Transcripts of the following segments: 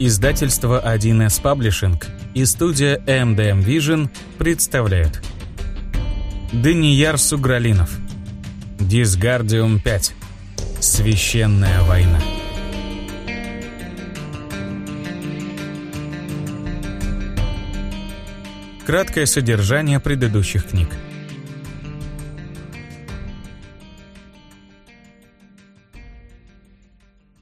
Издательство 1С Publishing и студия MDM Vision представляют. Данияр Сугралинов. Дисгардиум 5 Священная война Краткое содержание предыдущих книг.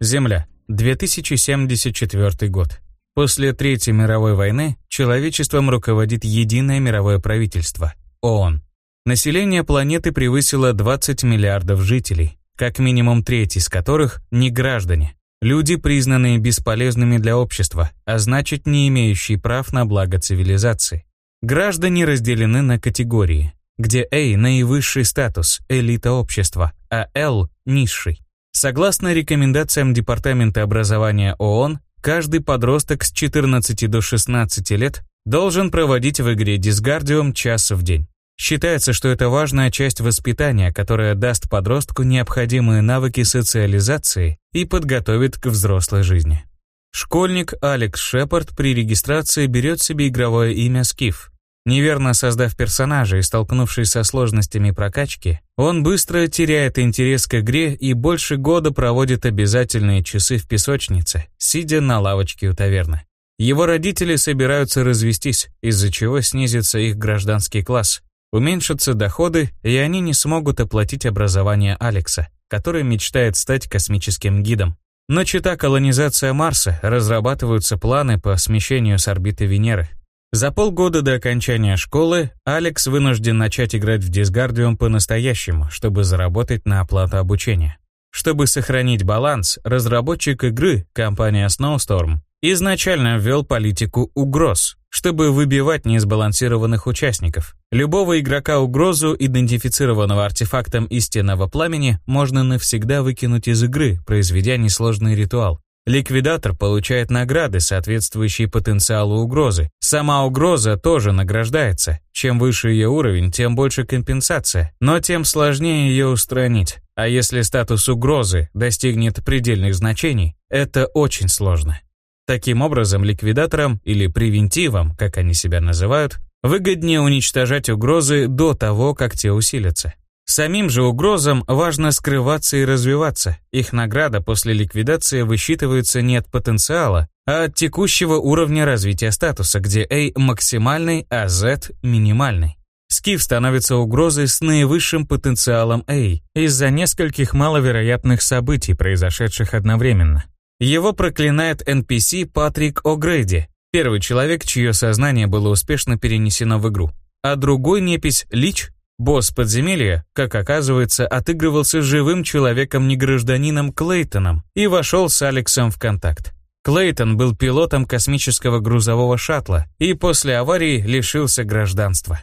Земля 2074 год. После Третьей мировой войны человечеством руководит единое мировое правительство – ООН. Население планеты превысило 20 миллиардов жителей, как минимум треть из которых – не граждане. Люди, признанные бесполезными для общества, а значит не имеющие прав на благо цивилизации. Граждане разделены на категории, где A – наивысший статус, элита общества, а L – низший. Согласно рекомендациям Департамента образования ООН, каждый подросток с 14 до 16 лет должен проводить в игре Disgardium час в день. Считается, что это важная часть воспитания, которая даст подростку необходимые навыки социализации и подготовит к взрослой жизни. Школьник Алекс Шепард при регистрации берет себе игровое имя Скиф, Неверно создав персонажа и столкнувшись со сложностями прокачки, он быстро теряет интерес к игре и больше года проводит обязательные часы в песочнице, сидя на лавочке у таверны. Его родители собираются развестись, из-за чего снизится их гражданский класс, уменьшатся доходы, и они не смогут оплатить образование Алекса, который мечтает стать космическим гидом. Но чита колонизация Марса, разрабатываются планы по смещению с орбиты Венеры, за полгода до окончания школы Алекс вынужден начать играть в Disgardium по-настоящему, чтобы заработать на оплату обучения. Чтобы сохранить баланс, разработчик игры, компания Snowstorm, изначально ввел политику угроз, чтобы выбивать несбалансированных участников. Любого игрока угрозу, идентифицированного артефактом истинного пламени, можно навсегда выкинуть из игры, произведя несложный ритуал. Ликвидатор получает награды, соответствующие потенциалу угрозы. Сама угроза тоже награждается. Чем выше ее уровень, тем больше компенсация, но тем сложнее ее устранить. А если статус угрозы достигнет предельных значений, это очень сложно. Таким образом, ликвидаторам или превентивам, как они себя называют, выгоднее уничтожать угрозы до того, как те усилятся. Самим же угрозам важно скрываться и развиваться. Их награда после ликвидации высчитывается не от потенциала, а от текущего уровня развития статуса, где A максимальный, а Z минимальный. Скиф становится угрозой с наивысшим потенциалом A из-за нескольких маловероятных событий, произошедших одновременно. Его проклинает NPC Патрик О'Грейди, первый человек, чье сознание было успешно перенесено в игру. А другой непись Лич Босс подземелья, как оказывается, отыгрывался живым человеком-негражданином Клейтоном и вошел с Алексом в контакт. Клейтон был пилотом космического грузового шаттла и после аварии лишился гражданства.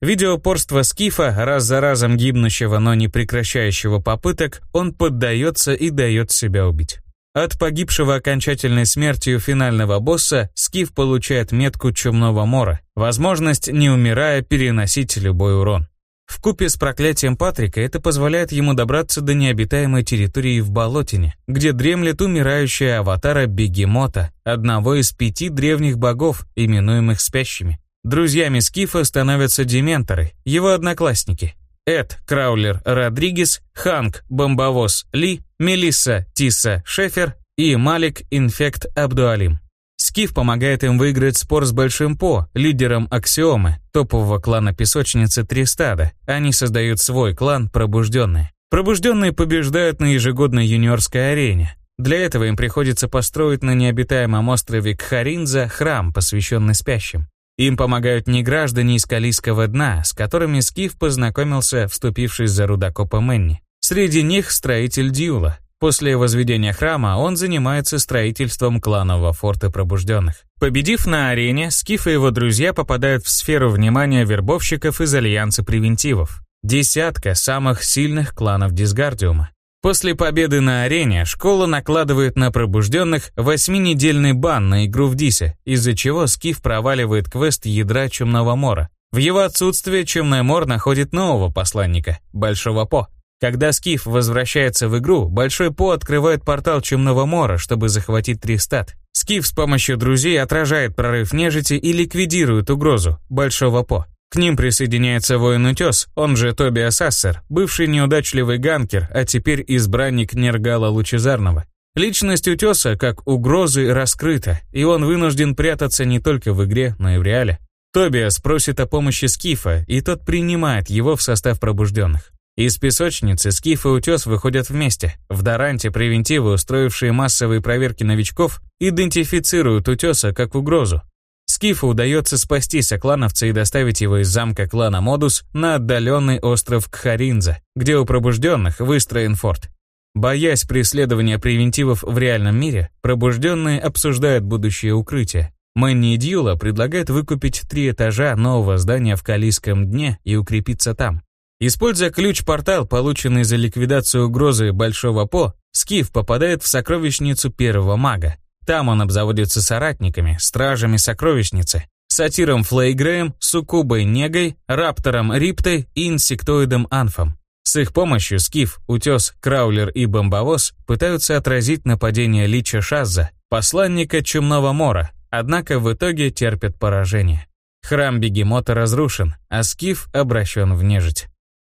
Видя упорство Скифа, раз за разом гибнущего, но не прекращающего попыток, он поддается и дает себя убить. От погибшего окончательной смертью финального босса Скиф получает метку Чумного Мора, возможность, не умирая, переносить любой урон. В купе с проклятием Патрика это позволяет ему добраться до необитаемой территории в Болотине, где дремлет умирающая аватара Бегемота, одного из пяти древних богов, именуемых спящими. Друзьями Скифа становятся дементоры, его одноклассники. Эд Краулер Родригес, Ханк Бомбовоз Ли, Мелисса Тиса Шефер и Малик Инфект Абдуалим. Скиф помогает им выиграть спор с Большим По, лидером Аксиомы, топового клана песочницы Тристада. Они создают свой клан Пробужденные. Пробужденные побеждают на ежегодной юниорской арене. Для этого им приходится построить на необитаемом острове Кхаринза храм, посвященный спящим. Им помогают не граждане из Калийского дна, с которыми Скиф познакомился, вступившись за рудокопа Мэнни. Среди них строитель Дьюла, После возведения храма он занимается строительством кланового форта пробужденных. Победив на арене, Скиф и его друзья попадают в сферу внимания вербовщиков из Альянса Превентивов. Десятка самых сильных кланов Дисгардиума. После победы на арене школа накладывает на пробужденных восьминедельный бан на игру в Дисе, из-за чего Скиф проваливает квест ядра Чумного Мора. В его отсутствие Чумной Мор находит нового посланника, Большого По, когда Скиф возвращается в игру, Большой По открывает портал Чумного Мора, чтобы захватить Тристат. Скиф с помощью друзей отражает прорыв нежити и ликвидирует угрозу Большого По. К ним присоединяется воин-утес, он же Тобиас Ассер, бывший неудачливый ганкер, а теперь избранник Нергала Лучезарного. Личность утеса, как угрозы, раскрыта, и он вынужден прятаться не только в игре, но и в реале. Тобиас просит о помощи Скифа, и тот принимает его в состав пробужденных. Из песочницы Скиф и Утес выходят вместе. В Даранте превентивы, устроившие массовые проверки новичков, идентифицируют Утеса как угрозу. Скифу удается спасти соклановца и доставить его из замка клана Модус на отдаленный остров Кхаринза, где у пробужденных выстроен форт. Боясь преследования превентивов в реальном мире, пробужденные обсуждают будущее укрытие. Мэнни и Дьюла предлагают выкупить три этажа нового здания в Калийском дне и укрепиться там. Используя ключ-портал, полученный за ликвидацию угрозы Большого По, Скиф попадает в сокровищницу первого мага. Там он обзаводится соратниками, стражами сокровищницы, сатиром Флейгреем, суккубой Негой, раптором Риптой и инсектоидом Анфом. С их помощью Скиф, Утес, Краулер и Бомбовоз пытаются отразить нападение Лича Шазза, посланника Чумного Мора, однако в итоге терпят поражение. Храм Бегемота разрушен, а Скиф обращен в нежить.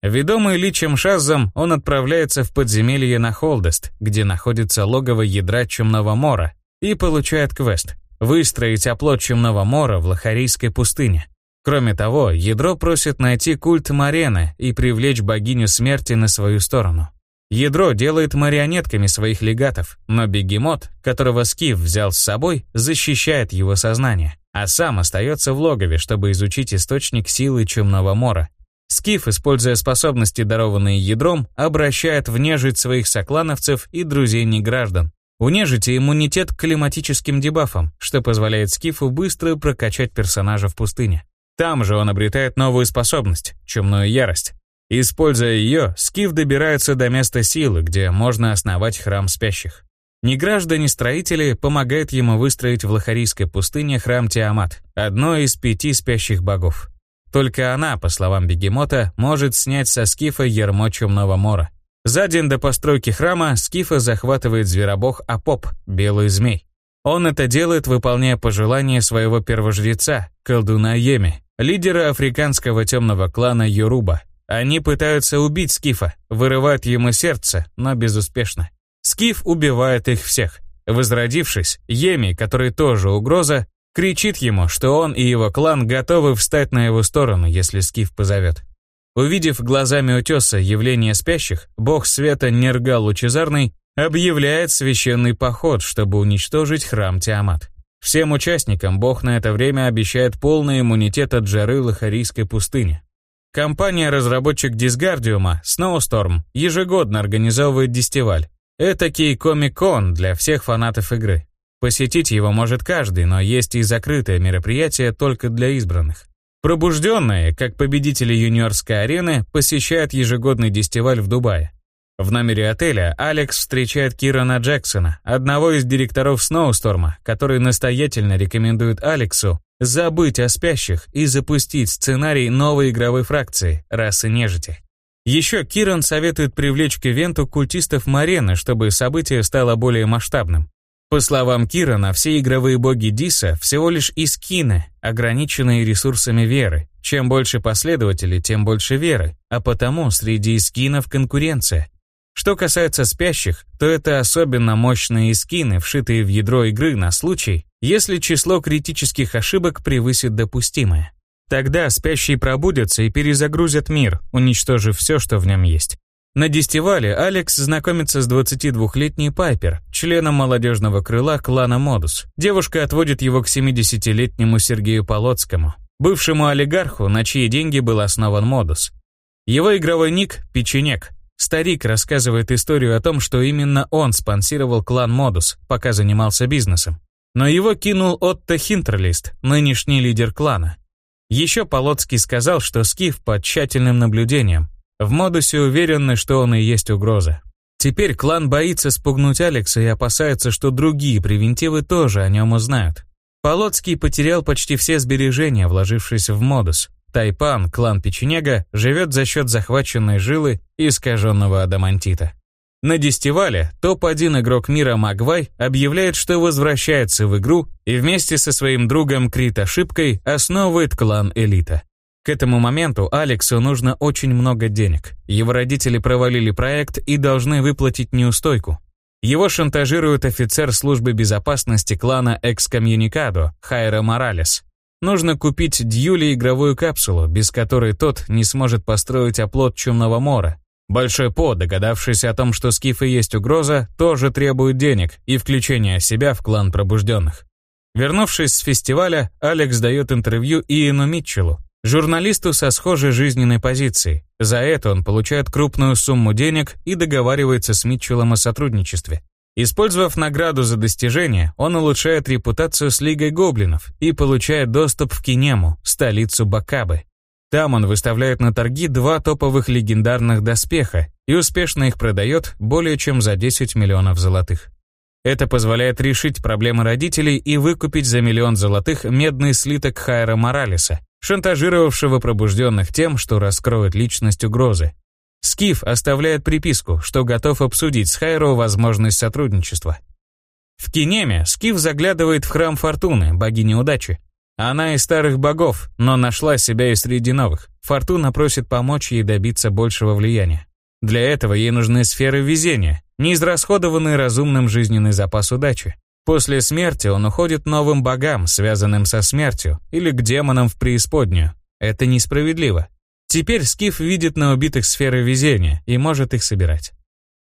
Ведомый Личем Шаззом, он отправляется в подземелье на Холдест, где находится логово ядра Чумного Мора, и получает квест – выстроить оплот Чумного Мора в Лохарийской пустыне. Кроме того, ядро просит найти культ Марены и привлечь богиню смерти на свою сторону. Ядро делает марионетками своих легатов, но бегемот, которого Скиф взял с собой, защищает его сознание, а сам остается в логове, чтобы изучить источник силы Чумного Мора. Скиф, используя способности, дарованные ядром, обращает в нежить своих соклановцев и друзей неграждан. У нежити иммунитет к климатическим дебафам, что позволяет Скифу быстро прокачать персонажа в пустыне. Там же он обретает новую способность — чумную ярость. Используя ее, Скиф добирается до места силы, где можно основать храм спящих. Неграждане-строители помогают ему выстроить в Лохарийской пустыне храм Тиамат, одно из пяти спящих богов. Только она, по словам Бегемота, может снять со Скифа ермо Чумного Мора. За день до постройки храма Скифа захватывает зверобог Апоп, белый змей. Он это делает, выполняя пожелания своего первожреца, колдуна Йеми, лидера африканского темного клана Юруба, они пытаются убить Скифа, вырывают ему сердце, но безуспешно. Скиф убивает их всех. Возродившись, Еми, который тоже угроза, кричит ему, что он и его клан готовы встать на его сторону, если Скиф позовет. Увидев глазами утеса явление спящих, бог света Нергал Лучезарный объявляет священный поход, чтобы уничтожить храм Тиамат. Всем участникам бог на это время обещает полный иммунитет от жары Лохарийской пустыни. Компания-разработчик Дисгардиума, Snowstorm, ежегодно организовывает дистиваль. Это кей-комик-кон для всех фанатов игры. Посетить его может каждый, но есть и закрытое мероприятие только для избранных. Пробужденные, как победители юниорской арены, посещают ежегодный дистиваль в Дубае. В номере отеля Алекс встречает Кирана Джексона, одного из директоров Сноусторма, который настоятельно рекомендует Алексу забыть о спящих и запустить сценарий новой игровой фракции «Расы нежити». Еще Киран советует привлечь к ивенту культистов Марены, чтобы событие стало более масштабным. По словам Кирана, все игровые боги Диса всего лишь искины, ограниченные ресурсами веры. Чем больше последователей, тем больше веры, а потому среди искинов конкуренция. Что касается спящих, то это особенно мощные скины, вшитые в ядро игры на случай, если число критических ошибок превысит допустимое. Тогда спящие пробудятся и перезагрузят мир, уничтожив все, что в нем есть. На дистивале Алекс знакомится с 22-летней Пайпер, членом молодежного крыла клана Модус. Девушка отводит его к 70-летнему Сергею Полоцкому, бывшему олигарху, на чьи деньги был основан Модус. Его игровой ник – Печенек, Старик рассказывает историю о том, что именно он спонсировал клан Модус, пока занимался бизнесом. Но его кинул Отто Хинтерлист, нынешний лидер клана. Еще Полоцкий сказал, что Скиф под тщательным наблюдением. В Модусе уверены, что он и есть угроза. Теперь клан боится спугнуть Алекса и опасается, что другие превентивы тоже о нем узнают. Полоцкий потерял почти все сбережения, вложившись в Модус. Тайпан, клан печенега, живет за счет захваченной жилы и искаженного адамантита. На Дестивале топ-1 игрок мира Магвай объявляет, что возвращается в игру и вместе со своим другом Крит Ошибкой основывает клан Элита. К этому моменту Алексу нужно очень много денег. Его родители провалили проект и должны выплатить неустойку. Его шантажирует офицер службы безопасности клана Экскомьюникадо Хайра Моралес. Нужно купить Дьюли игровую капсулу, без которой тот не сможет построить оплот Чумного Мора. Большой По, догадавшийся о том, что скифы есть угроза, тоже требует денег и включения себя в клан пробужденных. Вернувшись с фестиваля, Алекс дает интервью Иену Митчеллу, Журналисту со схожей жизненной позицией. За это он получает крупную сумму денег и договаривается с Митчеллом о сотрудничестве. Использовав награду за достижение, он улучшает репутацию с Лигой Гоблинов и получает доступ в Кинему, столицу Бакабы. Там он выставляет на торги два топовых легендарных доспеха и успешно их продает более чем за 10 миллионов золотых. Это позволяет решить проблемы родителей и выкупить за миллион золотых медный слиток Хайра Моралеса, шантажировавшего пробужденных тем, что раскроет личность угрозы. Скиф оставляет приписку, что готов обсудить с Хайро возможность сотрудничества. В Кинеме Скиф заглядывает в храм Фортуны, богини удачи. Она из старых богов, но нашла себя и среди новых. Фортуна просит помочь ей добиться большего влияния. Для этого ей нужны сферы везения, неизрасходованный разумным жизненный запас удачи. После смерти он уходит новым богам, связанным со смертью, или к демонам в преисподнюю. Это несправедливо. Теперь Скиф видит на убитых сферы везения и может их собирать.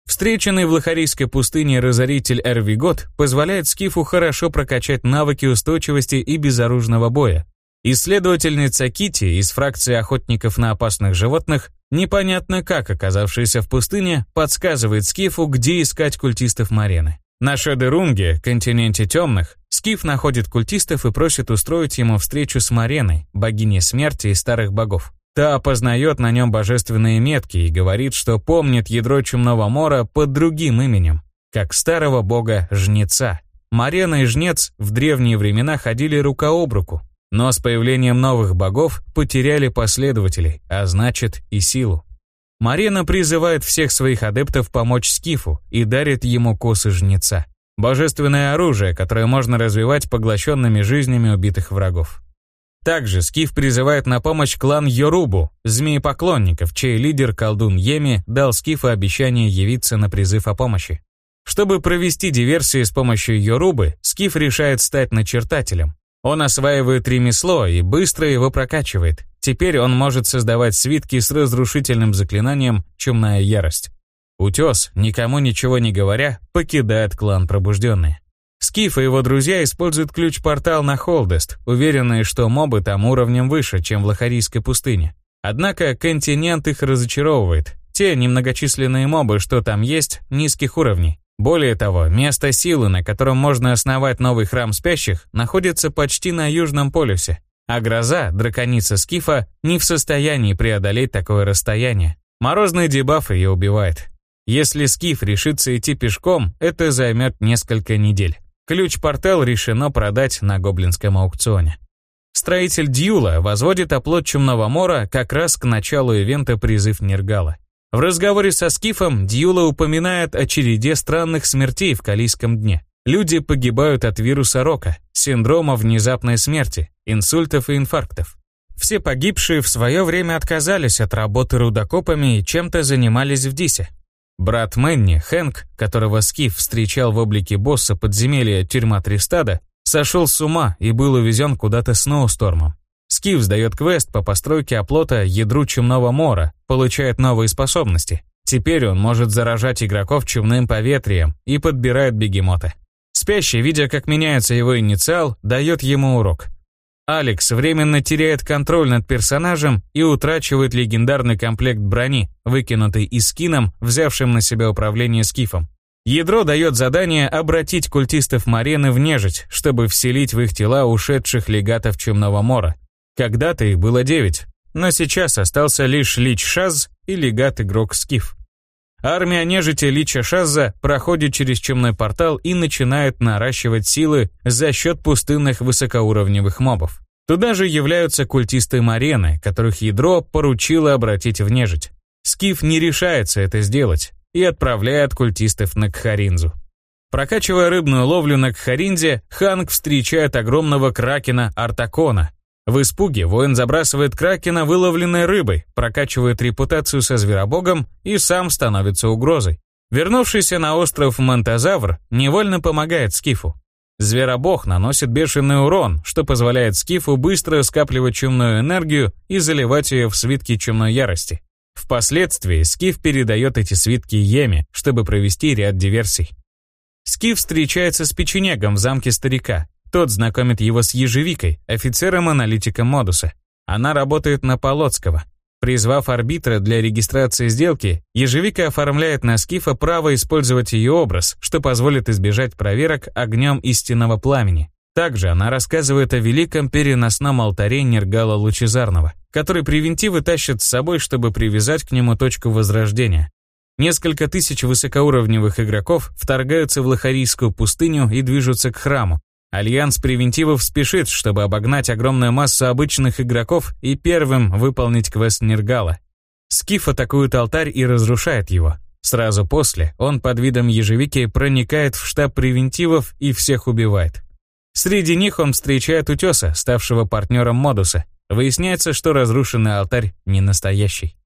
Встреченный в Лохарийской пустыне разоритель Эрвигот позволяет Скифу хорошо прокачать навыки устойчивости и безоружного боя. Исследовательница Кити из фракции охотников на опасных животных, непонятно как оказавшаяся в пустыне, подсказывает Скифу, где искать культистов Марены. На Шедерунге, континенте темных, Скиф находит культистов и просит устроить ему встречу с Мареной, богиней смерти и старых богов. Та опознает на нем божественные метки и говорит, что помнит ядро Чумного Мора под другим именем, как старого бога-жнеца. Марена и жнец в древние времена ходили рука об руку, но с появлением новых богов потеряли последователей, а значит и силу. Марина призывает всех своих адептов помочь Скифу и дарит ему косы жнеца. Божественное оружие, которое можно развивать поглощенными жизнями убитых врагов. Также Скиф призывает на помощь клан Йорубу, змеепоклонников, чей лидер колдун Йеми дал Скифу обещание явиться на призыв о помощи. Чтобы провести диверсии с помощью Йорубы, Скиф решает стать начертателем. Он осваивает ремесло и быстро его прокачивает. Теперь он может создавать свитки с разрушительным заклинанием «Чумная ярость». Утес, никому ничего не говоря, покидает клан Пробужденные. Скиф и его друзья используют ключ-портал на Холдест, уверенные, что мобы там уровнем выше, чем в Лохарийской пустыне. Однако континент их разочаровывает. Те немногочисленные мобы, что там есть, низких уровней. Более того, место силы, на котором можно основать новый храм спящих, находится почти на Южном полюсе, а гроза, драконица Скифа, не в состоянии преодолеть такое расстояние. Морозный дебаф ее убивает. Если Скиф решится идти пешком, это займет несколько недель. Ключ-портал решено продать на гоблинском аукционе. Строитель Дьюла возводит оплот Чумного Мора как раз к началу ивента «Призыв Нергала». В разговоре со Скифом Дьюла упоминает о череде странных смертей в Калийском дне. Люди погибают от вируса Рока, синдрома внезапной смерти, инсультов и инфарктов. Все погибшие в свое время отказались от работы рудокопами и чем-то занимались в Дисе. Брат Мэнни, Хэнк, которого Скиф встречал в облике босса подземелья тюрьма Тристада, сошел с ума и был увезен куда-то Сноустормом. Скиф сдает квест по постройке оплота ядру Чумного Мора, получает новые способности. Теперь он может заражать игроков чумным поветрием и подбирает бегемота. Спящий, видя, как меняется его инициал, дает ему урок. Алекс временно теряет контроль над персонажем и утрачивает легендарный комплект брони, выкинутый из скином, взявшим на себя управление скифом. Ядро дает задание обратить культистов Марены в нежить, чтобы вселить в их тела ушедших легатов Чумного Мора. Когда-то их было девять, но сейчас остался лишь Лич Шаз и легат-игрок Скиф. Армия нежити Лича Шаза проходит через чумной портал и начинает наращивать силы за счет пустынных высокоуровневых мобов. Туда же являются культисты Марены, которых ядро поручило обратить в нежить. Скиф не решается это сделать, и отправляет культистов на Кхаринзу. Прокачивая рыбную ловлю на Кхаринзе, Ханг встречает огромного кракена Артакона. В испуге воин забрасывает кракена выловленной рыбой, прокачивает репутацию со зверобогом и сам становится угрозой. Вернувшийся на остров Монтазавр невольно помогает Скифу. Зверобог наносит бешеный урон, что позволяет Скифу быстро скапливать чумную энергию и заливать ее в свитки чумной ярости. Впоследствии Скиф передает эти свитки Еме, чтобы провести ряд диверсий. Скиф встречается с печенегом в замке старика. Тот знакомит его с Ежевикой, офицером-аналитиком Модуса. Она работает на Полоцкого. Призвав арбитра для регистрации сделки, Ежевика оформляет на Скифа право использовать ее образ, что позволит избежать проверок огнем истинного пламени. Также она рассказывает о великом переносном алтаре Нергала Лучезарного, который превентивы тащат с собой, чтобы привязать к нему точку возрождения. Несколько тысяч высокоуровневых игроков вторгаются в Лохарийскую пустыню и движутся к храму. Альянс превентивов спешит, чтобы обогнать огромную массу обычных игроков и первым выполнить квест Нергала. Скиф атакует алтарь и разрушает его. Сразу после он под видом ежевики проникает в штаб превентивов и всех убивает. Среди них он встречает Утеса, ставшего партнером Модуса. Выясняется, что разрушенный алтарь не настоящий.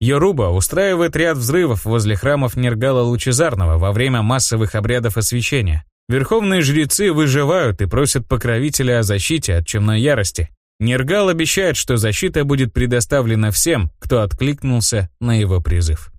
Йоруба устраивает ряд взрывов возле храмов Нергала Лучезарного во время массовых обрядов освящения. Верховные жрецы выживают и просят покровителя о защите от чумной ярости. Нергал обещает, что защита будет предоставлена всем, кто откликнулся на его призыв.